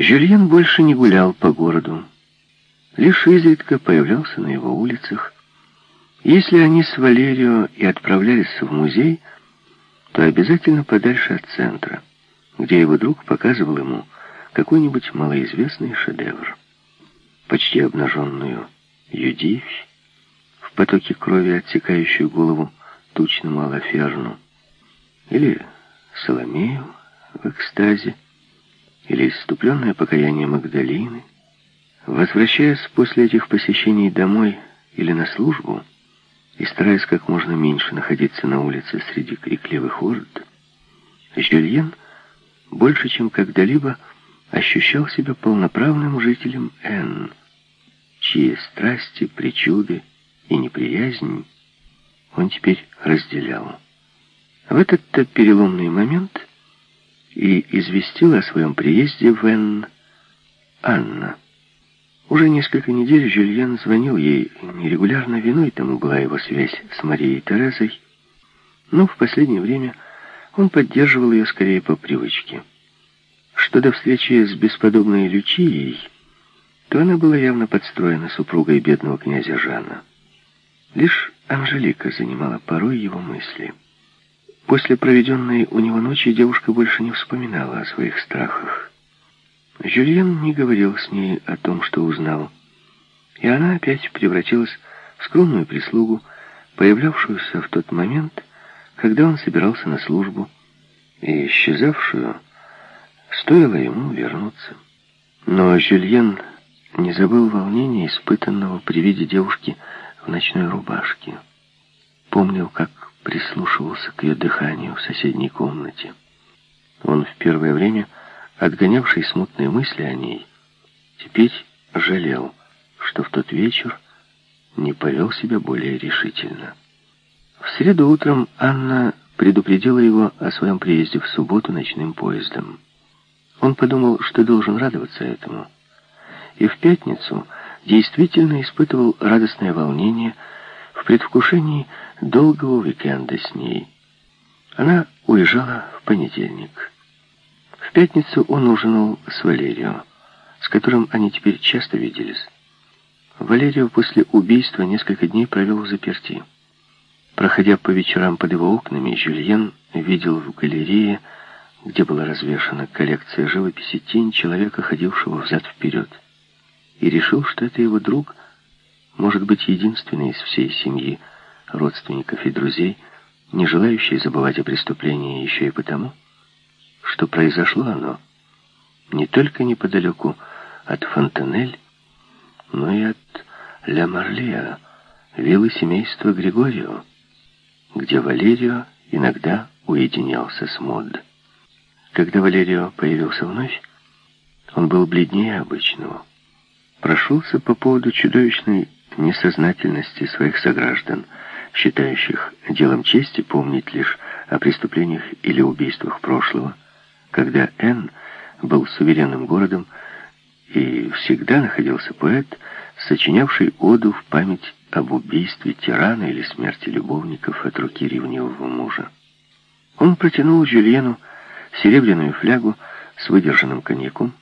Жюльен больше не гулял по городу. Лишь изредка появлялся на его улицах. Если они с Валерио и отправлялись в музей, то обязательно подальше от центра, где его друг показывал ему какой-нибудь малоизвестный шедевр. Почти обнаженную Юдивь, в потоке крови отсекающую голову тучному Алаферну, или Соломею в экстазе, или иступленное покаяние Магдалины. Возвращаясь после этих посещений домой или на службу, и стараясь как можно меньше находиться на улице среди крикливых орд, Жюльен больше, чем когда-либо, ощущал себя полноправным жителем Н, чьи страсти, причуды и неприязнь он теперь разделял. В этот-то переломный момент и известила о своем приезде в Н Анна. Уже несколько недель Жюльен звонил ей нерегулярно, виной тому была его связь с Марией Терезой, но в последнее время он поддерживал ее скорее по привычке. Что до встречи с бесподобной Лючией, то она была явно подстроена супругой бедного князя Жана. Лишь Анжелика занимала порой его мысли. После проведенной у него ночи девушка больше не вспоминала о своих страхах. Жюльен не говорил с ней о том, что узнал. И она опять превратилась в скромную прислугу, появлявшуюся в тот момент, когда он собирался на службу, и исчезавшую, стоило ему вернуться. Но Жюльен не забыл волнения, испытанного при виде девушки в ночной рубашке. Помнил, как прислушивался к ее дыханию в соседней комнате. Он в первое время отгонявший смутные мысли о ней, теперь жалел, что в тот вечер не повел себя более решительно. В среду утром Анна предупредила его о своем приезде в субботу ночным поездом. Он подумал, что должен радоваться этому. И в пятницу действительно испытывал радостное волнение в предвкушении долгого уикенда с ней. Она уезжала в понедельник. В пятницу он ужинал с Валерио, с которым они теперь часто виделись. Валерио после убийства несколько дней провел в заперти. Проходя по вечерам под его окнами, Жюльен видел в галерее, где была развешана коллекция живописи, тень человека, ходившего взад-вперед. И решил, что это его друг, может быть, единственный из всей семьи, родственников и друзей, не желающий забывать о преступлении еще и потому, что произошло оно не только неподалеку от Фонтанель, но и от Ля Марлея, виллы семейства Григорио, где Валерио иногда уединялся с Мод. Когда Валерио появился вновь, он был бледнее обычного. Прошелся по поводу чудовищной несознательности своих сограждан, считающих делом чести помнить лишь о преступлениях или убийствах прошлого, когда Н был суверенным городом, и всегда находился поэт, сочинявший оду в память об убийстве тирана или смерти любовников от руки ревнивого мужа. Он протянул Жюльену серебряную флягу с выдержанным коньяком,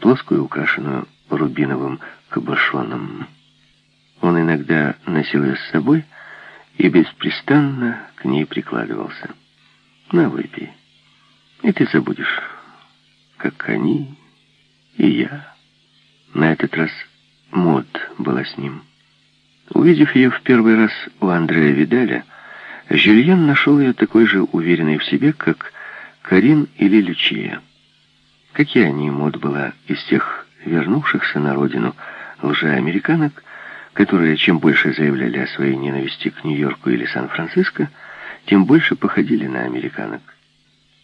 плоскую, украшенную рубиновым кабошоном. Он иногда носил ее с собой и беспрестанно к ней прикладывался. «На, выпей» и ты забудешь, как они и я. На этот раз Мод была с ним. Увидев ее в первый раз у Андрея Видаля, Жюльен нашел ее такой же уверенной в себе, как Карин или Лючия. Какие они, Мод была из тех вернувшихся на родину лжеамериканок, которые чем больше заявляли о своей ненависти к Нью-Йорку или Сан-Франциско, тем больше походили на американок.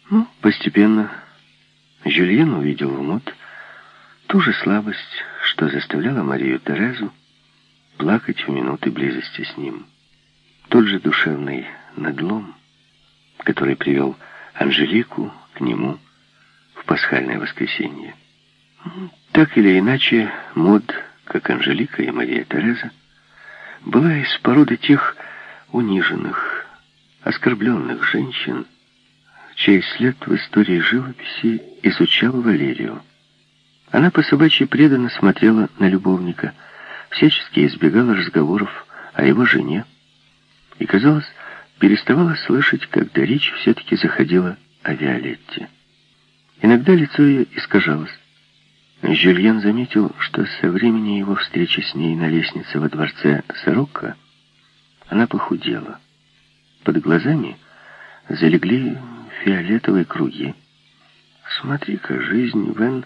Ну, постепенно Жюльен увидел в Мот ту же слабость, что заставляла Марию Терезу плакать в минуты близости с ним. Тот же душевный надлом, который привел Анжелику к нему в пасхальное воскресенье. Так или иначе, Мод, как Анжелика и Мария Тереза, была из породы тех униженных, оскорбленных женщин, чей след в истории живописи изучал Валерию. Она по собачьи преданно смотрела на любовника, всячески избегала разговоров о его жене и, казалось, переставала слышать, когда речь все-таки заходила о Виолетте. Иногда лицо ее искажалось. Жюльен заметил, что со времени его встречи с ней на лестнице во дворце Сорока она похудела. Под глазами залегли фиолетовые круги. «Смотри-ка, жизнь, Вен,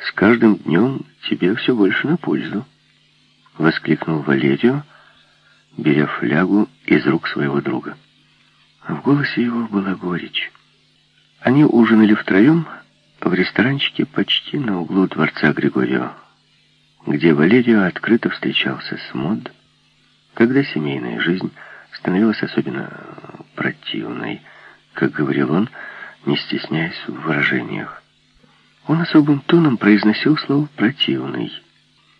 с каждым днем тебе все больше на пользу», — воскликнул Валерио, беря флягу из рук своего друга. В голосе его была горечь. Они ужинали втроем в ресторанчике почти на углу дворца Григорио, где Валерио открыто встречался с Мод, когда семейная жизнь становилась особенно противной, как говорил он, не стесняясь в выражениях. Он особым тоном произносил слово «противный».